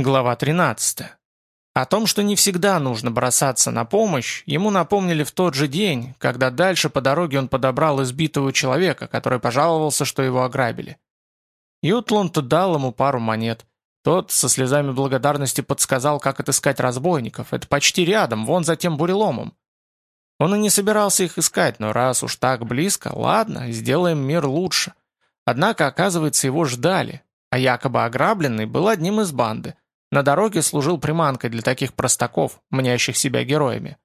Глава 13. О том, что не всегда нужно бросаться на помощь, ему напомнили в тот же день, когда дальше по дороге он подобрал избитого человека, который пожаловался, что его ограбили. Ютланд дал ему пару монет. Тот со слезами благодарности подсказал, как отыскать разбойников. Это почти рядом, вон за тем буреломом. Он и не собирался их искать, но раз уж так близко, ладно, сделаем мир лучше. Однако, оказывается, его ждали, а якобы ограбленный был одним из банды – на дороге служил приманкой для таких простаков, мнящих себя героями.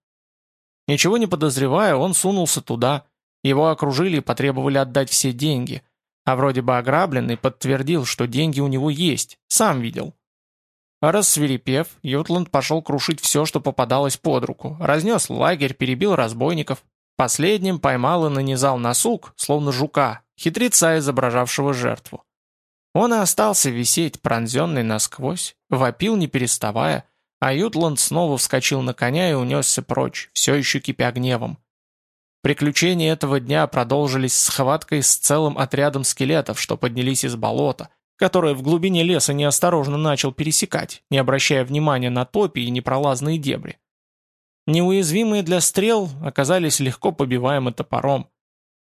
Ничего не подозревая, он сунулся туда. Его окружили и потребовали отдать все деньги. А вроде бы ограбленный подтвердил, что деньги у него есть, сам видел. Рассверепев, Ютланд пошел крушить все, что попадалось под руку, разнес лагерь, перебил разбойников. Последним поймал и нанизал на сук, словно жука, хитреца, изображавшего жертву. Он и остался висеть, пронзенный насквозь, вопил не переставая, а Ютланд снова вскочил на коня и унесся прочь, все еще кипя гневом. Приключения этого дня продолжились схваткой с целым отрядом скелетов, что поднялись из болота, которое в глубине леса неосторожно начал пересекать, не обращая внимания на топи и непролазные дебри. Неуязвимые для стрел оказались легко побиваемы топором.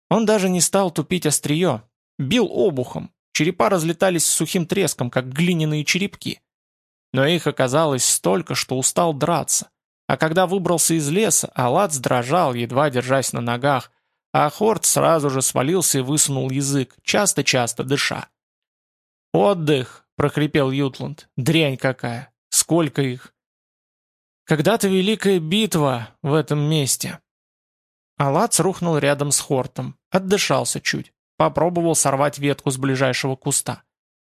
Он даже не стал тупить острие, бил обухом, Черепа разлетались с сухим треском, как глиняные черепки. Но их оказалось столько, что устал драться. А когда выбрался из леса, Алац дрожал, едва держась на ногах, а Хорт сразу же свалился и высунул язык, часто-часто дыша. «Отдых!» — прохрипел Ютланд. «Дрянь какая! Сколько их!» «Когда-то великая битва в этом месте!» Алац рухнул рядом с Хортом, отдышался чуть. Попробовал сорвать ветку с ближайшего куста.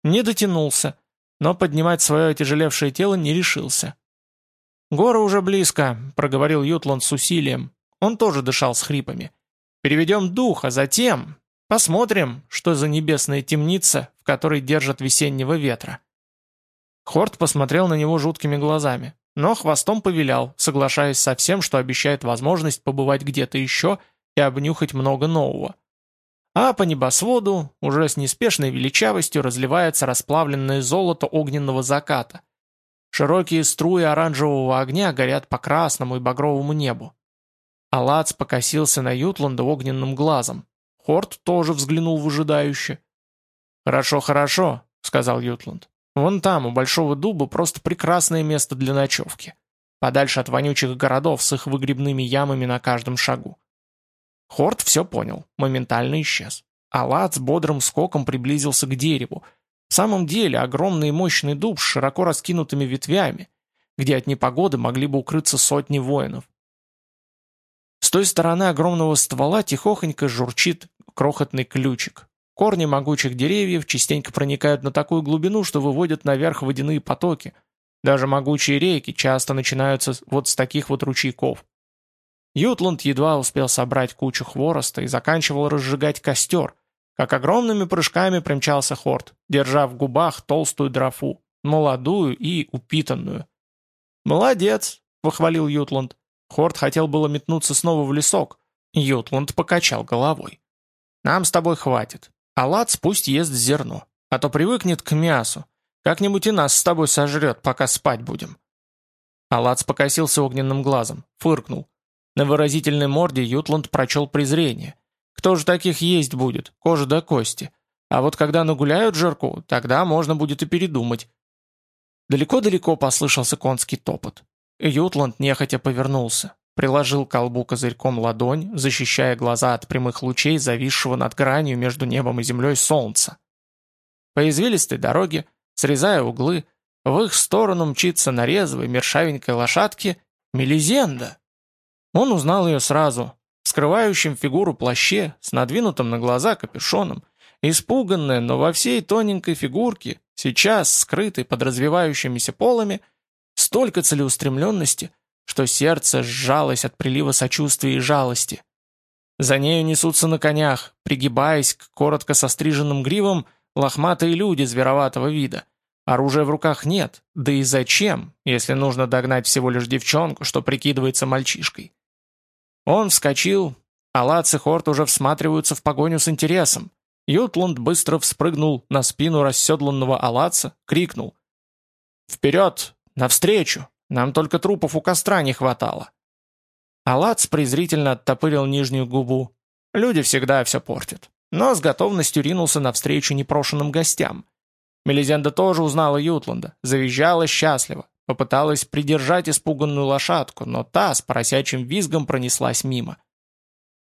Не дотянулся, но поднимать свое отяжелевшее тело не решился. «Гора уже близко», — проговорил Ютланд с усилием. Он тоже дышал с хрипами. «Переведем дух, а затем посмотрим, что за небесная темница, в которой держат весеннего ветра». Хорт посмотрел на него жуткими глазами, но хвостом повилял, соглашаясь со всем, что обещает возможность побывать где-то еще и обнюхать много нового а по небосводу уже с неспешной величавостью разливается расплавленное золото огненного заката. Широкие струи оранжевого огня горят по красному и багровому небу. Алац покосился на Ютланда огненным глазом. Хорт тоже взглянул выжидающе. «Хорошо, хорошо», — сказал Ютланд. «Вон там, у Большого Дуба, просто прекрасное место для ночевки. Подальше от вонючих городов с их выгребными ямами на каждом шагу. Хорт все понял, моментально исчез. Алат с бодрым скоком приблизился к дереву. В самом деле огромный и мощный дуб с широко раскинутыми ветвями, где от непогоды могли бы укрыться сотни воинов. С той стороны огромного ствола тихохонько журчит крохотный ключик. Корни могучих деревьев частенько проникают на такую глубину, что выводят наверх водяные потоки. Даже могучие реки часто начинаются вот с таких вот ручейков. Ютланд едва успел собрать кучу хвороста и заканчивал разжигать костер, как огромными прыжками примчался Хорт, держа в губах толстую дрофу, молодую и упитанную. «Молодец!» — похвалил Ютланд. Хорт хотел было метнуться снова в лесок. Ютланд покачал головой. «Нам с тобой хватит. А Лац пусть ест зерно, а то привыкнет к мясу. Как-нибудь и нас с тобой сожрет, пока спать будем». Алац покосился огненным глазом, фыркнул. На выразительной морде Ютланд прочел презрение. Кто же таких есть будет, кожа до кости? А вот когда нагуляют жирку, тогда можно будет и передумать. Далеко-далеко послышался конский топот. Ютланд нехотя повернулся, приложил к колбу козырьком ладонь, защищая глаза от прямых лучей, зависшего над гранью между небом и землей солнца. По извилистой дороге, срезая углы, в их сторону мчится на мершавенькой лошадке Мелизенда. Он узнал ее сразу, в скрывающем фигуру плаще, с надвинутым на глаза капюшоном, испуганная, но во всей тоненькой фигурке, сейчас скрытой под развивающимися полами, столько целеустремленности, что сердце сжалось от прилива сочувствия и жалости. За нею несутся на конях, пригибаясь к коротко состриженным гривам, лохматые люди звероватого вида. Оружия в руках нет, да и зачем, если нужно догнать всего лишь девчонку, что прикидывается мальчишкой. Он вскочил, а Лац и Хорт уже всматриваются в погоню с интересом. Ютланд быстро вспрыгнул на спину расседланного Алаца, крикнул. Вперед! Навстречу! Нам только трупов у костра не хватало!» Алац презрительно оттопырил нижнюю губу. Люди всегда все портят. Но с готовностью ринулся навстречу непрошенным гостям. Мелизенда тоже узнала Ютланда, завизжала счастливо, попыталась придержать испуганную лошадку, но та с поросячьим визгом пронеслась мимо.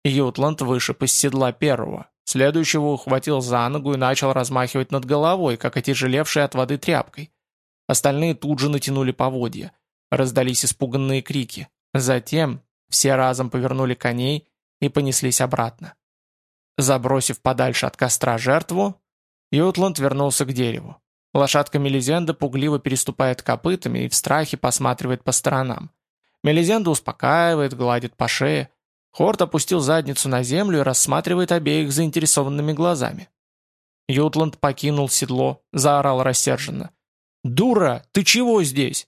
Ютланд вышиб из седла первого, следующего ухватил за ногу и начал размахивать над головой, как отяжелевшей от воды тряпкой. Остальные тут же натянули поводья. Раздались испуганные крики. Затем все разом повернули коней и понеслись обратно. Забросив подальше от костра жертву, Ютланд вернулся к дереву. Лошадка Мелизенда пугливо переступает копытами и в страхе посматривает по сторонам. Мелизенда успокаивает, гладит по шее. Хорт опустил задницу на землю и рассматривает обеих заинтересованными глазами. Ютланд покинул седло, заорал рассерженно. «Дура, ты чего здесь?»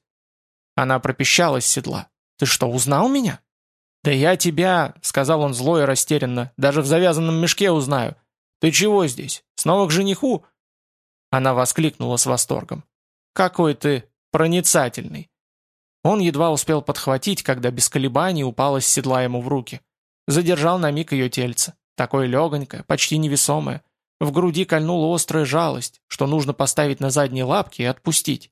Она пропищала с седла. «Ты что, узнал меня?» «Да я тебя», — сказал он зло и растерянно, — «даже в завязанном мешке узнаю. Ты чего здесь? Снова к жениху?» Она воскликнула с восторгом. «Какой ты проницательный!» Он едва успел подхватить, когда без колебаний упала с седла ему в руки. Задержал на миг ее тельце. Такое легонькое, почти невесомое. В груди кольнула острая жалость, что нужно поставить на задние лапки и отпустить.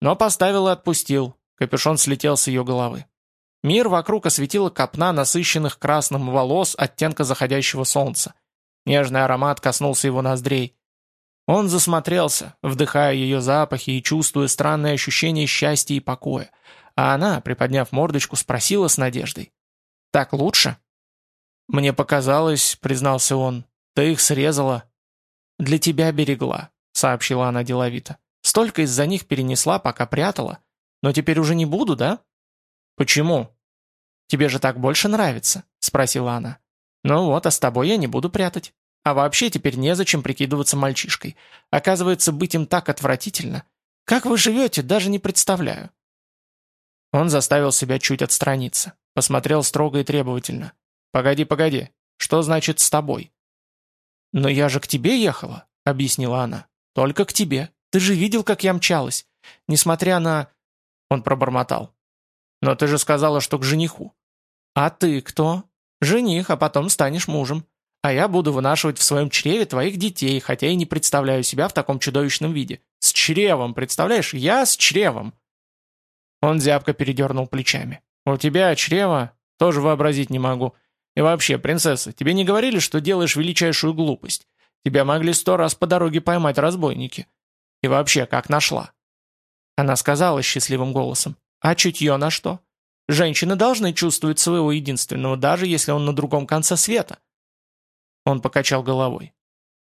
Но поставил и отпустил. Капюшон слетел с ее головы. Мир вокруг осветила копна насыщенных красным волос оттенка заходящего солнца. Нежный аромат коснулся его ноздрей. Он засмотрелся, вдыхая ее запахи и чувствуя странное ощущение счастья и покоя. А она, приподняв мордочку, спросила с надеждой. «Так лучше?» «Мне показалось», — признался он, — «ты их срезала». «Для тебя берегла», — сообщила она деловито. «Столько из-за них перенесла, пока прятала. Но теперь уже не буду, да?» «Почему?» «Тебе же так больше нравится?» — спросила она. «Ну вот, а с тобой я не буду прятать. А вообще теперь незачем прикидываться мальчишкой. Оказывается, быть им так отвратительно. Как вы живете, даже не представляю». Он заставил себя чуть отстраниться. Посмотрел строго и требовательно. «Погоди, погоди. Что значит «с тобой»?» «Но я же к тебе ехала», — объяснила она. «Только к тебе. Ты же видел, как я мчалась. Несмотря на...» Он пробормотал. «Но ты же сказала, что к жениху». «А ты кто?» «Жених, а потом станешь мужем. А я буду вынашивать в своем чреве твоих детей, хотя и не представляю себя в таком чудовищном виде. С чревом, представляешь? Я с чревом!» Он зябко передернул плечами. «У тебя чрево? Тоже вообразить не могу. И вообще, принцесса, тебе не говорили, что делаешь величайшую глупость? Тебя могли сто раз по дороге поймать разбойники. И вообще, как нашла?» Она сказала счастливым голосом. «А чутье на что? Женщины должны чувствовать своего единственного, даже если он на другом конце света». Он покачал головой.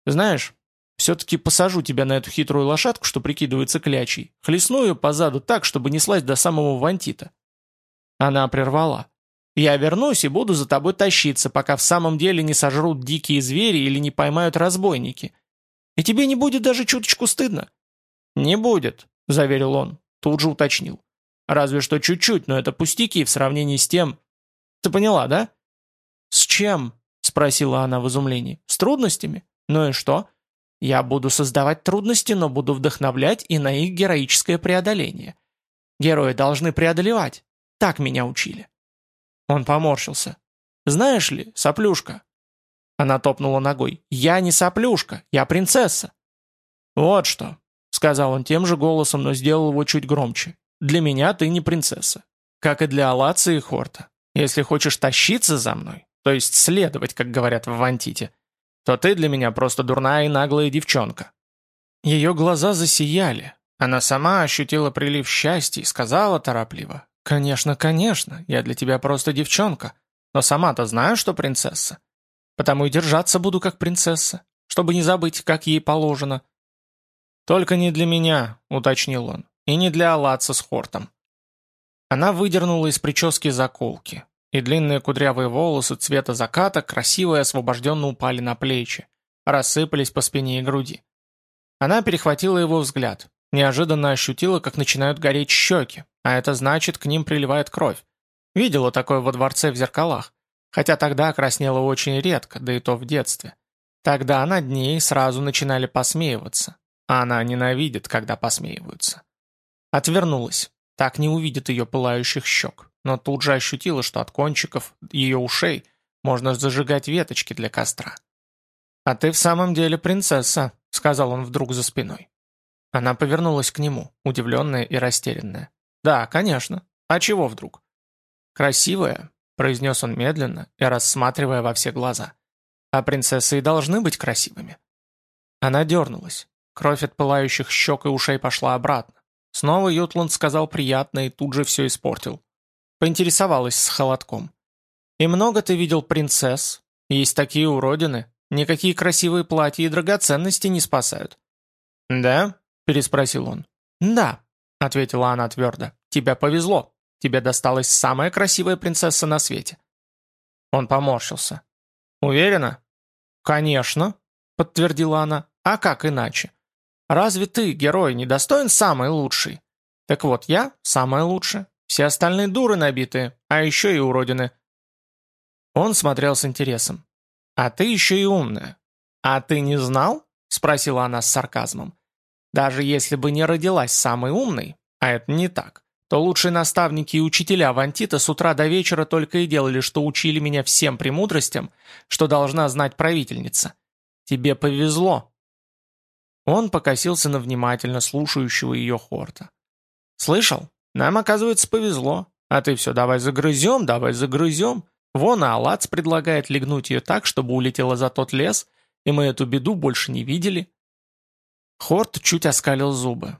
«Знаешь, все-таки посажу тебя на эту хитрую лошадку, что прикидывается клячей. Хлестну ее позаду так, чтобы неслась до самого Вантита». Она прервала. «Я вернусь и буду за тобой тащиться, пока в самом деле не сожрут дикие звери или не поймают разбойники. И тебе не будет даже чуточку стыдно?» «Не будет», — заверил он, тут же уточнил. Разве что чуть-чуть, но это пустяки в сравнении с тем... Ты поняла, да? С чем? Спросила она в изумлении. С трудностями? Ну и что? Я буду создавать трудности, но буду вдохновлять и на их героическое преодоление. Герои должны преодолевать. Так меня учили. Он поморщился. Знаешь ли, соплюшка. Она топнула ногой. Я не соплюшка, я принцесса. Вот что, сказал он тем же голосом, но сделал его чуть громче. Для меня ты не принцесса. Как и для Алаца и Хорта. Если хочешь тащиться за мной, то есть следовать, как говорят в Вантите, то ты для меня просто дурная и наглая девчонка». Ее глаза засияли. Она сама ощутила прилив счастья и сказала торопливо. «Конечно, конечно, я для тебя просто девчонка. Но сама-то знаю, что принцесса. Потому и держаться буду как принцесса, чтобы не забыть, как ей положено». «Только не для меня», — уточнил он. И не для Алатса с Хортом. Она выдернула из прически заколки, и длинные кудрявые волосы цвета заката красиво и освобожденно упали на плечи, рассыпались по спине и груди. Она перехватила его взгляд, неожиданно ощутила, как начинают гореть щеки, а это значит, к ним приливает кровь. Видела такое во дворце в зеркалах, хотя тогда краснела очень редко, да и то в детстве. Тогда над ней сразу начинали посмеиваться, а она ненавидит, когда посмеиваются. Отвернулась. Так не увидит ее пылающих щек, но тут же ощутила, что от кончиков ее ушей можно зажигать веточки для костра. «А ты в самом деле принцесса», — сказал он вдруг за спиной. Она повернулась к нему, удивленная и растерянная. «Да, конечно. А чего вдруг?» «Красивая», — произнес он медленно и рассматривая во все глаза. «А принцессы и должны быть красивыми». Она дернулась. Кровь от пылающих щек и ушей пошла обратно. Снова Ютланд сказал приятно и тут же все испортил. Поинтересовалась с холодком. «И много ты видел принцесс? Есть такие уродины. Никакие красивые платья и драгоценности не спасают». «Да?» – переспросил он. «Да», – ответила она твердо. «Тебе повезло. Тебе досталась самая красивая принцесса на свете». Он поморщился. «Уверена?» «Конечно», — подтвердила она. «А как иначе? Разве ты, герой, не достоин самый лучший? Так вот, я самая лучшая. Все остальные дуры набитые, а еще и уродины». Он смотрел с интересом. «А ты еще и умная». «А ты не знал?» — спросила она с сарказмом. «Даже если бы не родилась самой умной, а это не так, то лучшие наставники и учителя Вантита с утра до вечера только и делали, что учили меня всем премудростям, что должна знать правительница. Тебе повезло». Он покосился на внимательно слушающего ее Хорта. «Слышал? Нам, оказывается, повезло. А ты все давай загрызем, давай загрызем. Вон Алац предлагает легнуть ее так, чтобы улетела за тот лес, и мы эту беду больше не видели». Хорт чуть оскалил зубы.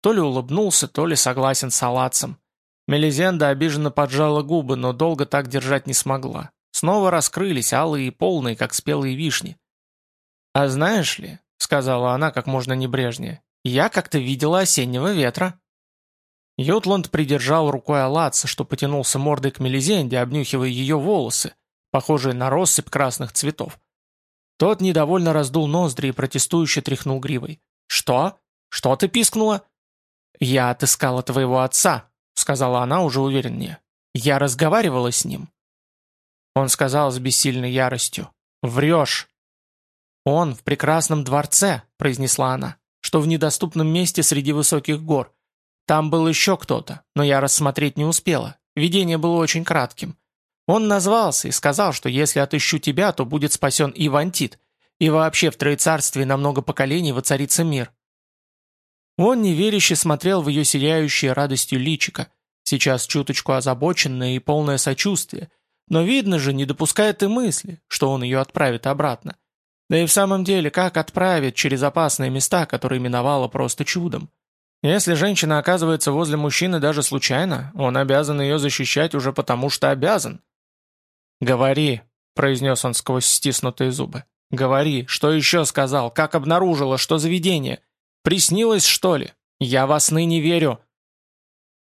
То ли улыбнулся, то ли согласен с Алацем. Мелизенда обиженно поджала губы, но долго так держать не смогла. Снова раскрылись, алые и полные, как спелые вишни. «А знаешь ли», — сказала она как можно небрежнее, — «я как-то видела осеннего ветра». Ютланд придержал рукой Алаца, что потянулся мордой к Мелизенде, обнюхивая ее волосы, похожие на россыпь красных цветов. Тот недовольно раздул ноздри и протестующе тряхнул гривой. «Что? Что ты пискнула?» «Я отыскала твоего отца», — сказала она уже увереннее. «Я разговаривала с ним». Он сказал с бессильной яростью. «Врешь». «Он в прекрасном дворце», — произнесла она, «что в недоступном месте среди высоких гор. Там был еще кто-то, но я рассмотреть не успела. Видение было очень кратким. Он назвался и сказал, что если отыщу тебя, то будет спасен и Вантит, и вообще в Троецарстве на много поколений воцарится мир. Он неверяще смотрел в ее сияющее радостью личико, сейчас чуточку озабоченное и полное сочувствие, но видно же, не допускает и мысли, что он ее отправит обратно. Да и в самом деле, как отправит через опасные места, которые миновала просто чудом? Если женщина оказывается возле мужчины даже случайно, он обязан ее защищать уже потому, что обязан. «Говори», — произнес он сквозь стиснутые зубы. «Говори, что еще сказал, как обнаружила, что заведение? Приснилось, что ли? Я вас ныне верю».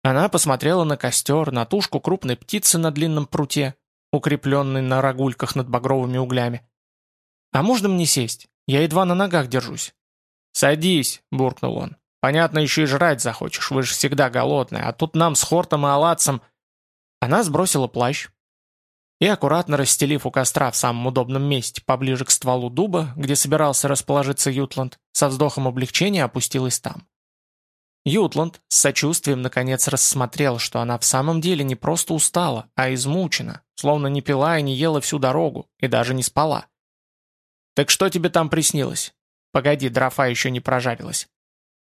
Она посмотрела на костер, на тушку крупной птицы на длинном пруте, укрепленной на рогульках над багровыми углями. «А можно мне сесть? Я едва на ногах держусь». «Садись», — буркнул он. «Понятно, еще и жрать захочешь, вы же всегда голодные, а тут нам с Хортом и Алатцем...» Она сбросила плащ, и, аккуратно расстелив у костра в самом удобном месте, поближе к стволу дуба, где собирался расположиться Ютланд, со вздохом облегчения опустилась там. Ютланд с сочувствием наконец рассмотрел, что она в самом деле не просто устала, а измучена, словно не пила и не ела всю дорогу, и даже не спала. «Так что тебе там приснилось?» «Погоди, дрофа еще не прожарилась».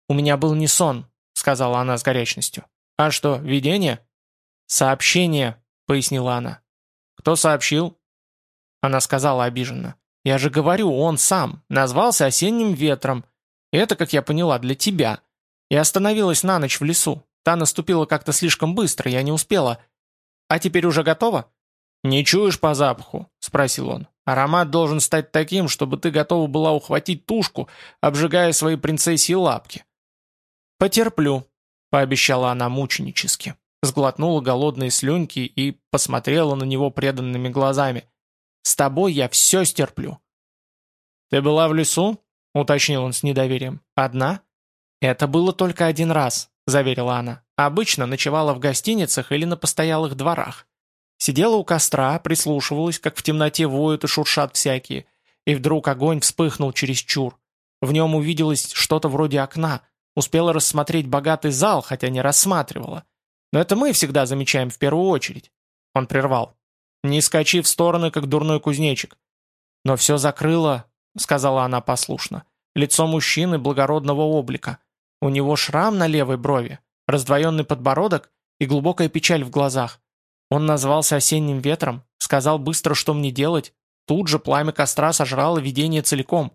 «У меня был не сон», — сказала она с горячностью. «А что, видение?» «Сообщение», — пояснила она. «Кто сообщил?» Она сказала обиженно. «Я же говорю, он сам. Назвался осенним ветром. Это, как я поняла, для тебя. И остановилась на ночь в лесу. Та наступила как-то слишком быстро, я не успела. А теперь уже готова?» «Не чуешь по запаху?» – спросил он. «Аромат должен стать таким, чтобы ты готова была ухватить тушку, обжигая свои принцессии лапки». «Потерплю», – пообещала она мученически сглотнула голодные слюнки и посмотрела на него преданными глазами. «С тобой я все стерплю». «Ты была в лесу?» — уточнил он с недоверием. «Одна?» «Это было только один раз», — заверила она. «Обычно ночевала в гостиницах или на постоялых дворах. Сидела у костра, прислушивалась, как в темноте воют и шуршат всякие, и вдруг огонь вспыхнул через чур. В нем увиделось что-то вроде окна, Успела рассмотреть богатый зал, хотя не рассматривала. Но это мы всегда замечаем в первую очередь. Он прервал. Не скачи в стороны, как дурной кузнечик. Но все закрыло, сказала она послушно. Лицо мужчины благородного облика. У него шрам на левой брови, раздвоенный подбородок и глубокая печаль в глазах. Он назвался осенним ветром, сказал быстро, что мне делать. Тут же пламя костра сожрало видение целиком.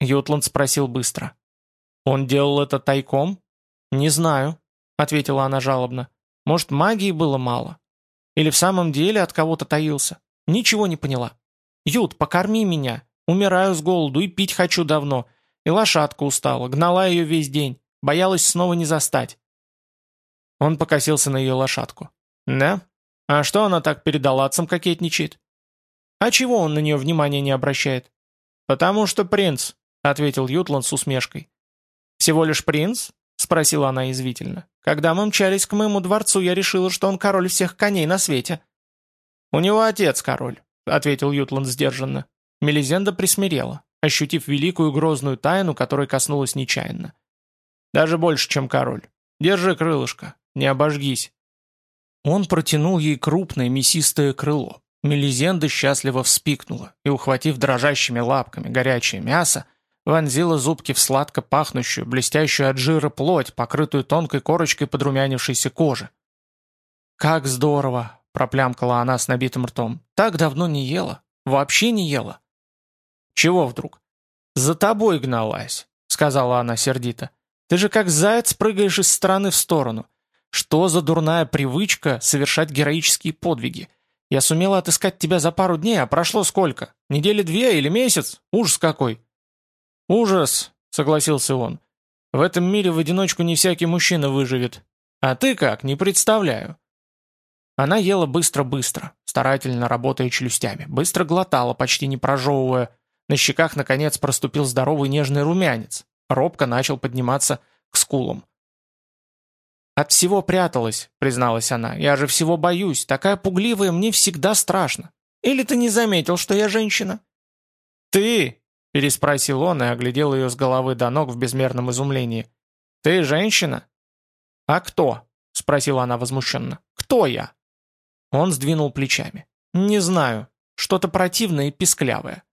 Ютланд спросил быстро. «Он делал это тайком?» «Не знаю», — ответила она жалобно. «Может, магии было мало? Или в самом деле от кого-то таился? Ничего не поняла. Ют, покорми меня. Умираю с голоду и пить хочу давно. И лошадка устала, гнала ее весь день. Боялась снова не застать». Он покосился на ее лошадку. «Да? А что она так перед Аллатцем кокетничает?» «А чего он на нее внимания не обращает?» «Потому что принц», — ответил Ютланд с усмешкой. «Всего лишь принц?» — спросила она язвительно. «Когда мы мчались к моему дворцу, я решила, что он король всех коней на свете». «У него отец король», — ответил Ютланд сдержанно. Мелизенда присмирела, ощутив великую грозную тайну, которой коснулась нечаянно. «Даже больше, чем король. Держи крылышко, не обожгись». Он протянул ей крупное мясистое крыло. Мелизенда счастливо вспикнула и, ухватив дрожащими лапками горячее мясо, вонзила зубки в сладко пахнущую, блестящую от жира плоть, покрытую тонкой корочкой подрумянившейся кожи. «Как здорово!» — проплямкала она с набитым ртом. «Так давно не ела. Вообще не ела». «Чего вдруг?» «За тобой гналась», — сказала она сердито. «Ты же как заяц прыгаешь из стороны в сторону. Что за дурная привычка совершать героические подвиги? Я сумела отыскать тебя за пару дней, а прошло сколько? Недели две или месяц? Ужас какой!» «Ужас», — согласился он. «В этом мире в одиночку не всякий мужчина выживет. А ты как, не представляю». Она ела быстро-быстро, старательно работая челюстями, быстро глотала, почти не прожевывая. На щеках, наконец, проступил здоровый нежный румянец. Робко начал подниматься к скулам. «От всего пряталась», — призналась она. «Я же всего боюсь. Такая пугливая, мне всегда страшно. Или ты не заметил, что я женщина?» «Ты!» — переспросил он и оглядел ее с головы до ног в безмерном изумлении. «Ты женщина?» «А кто?» — спросила она возмущенно. «Кто я?» Он сдвинул плечами. «Не знаю. Что-то противное и писклявое.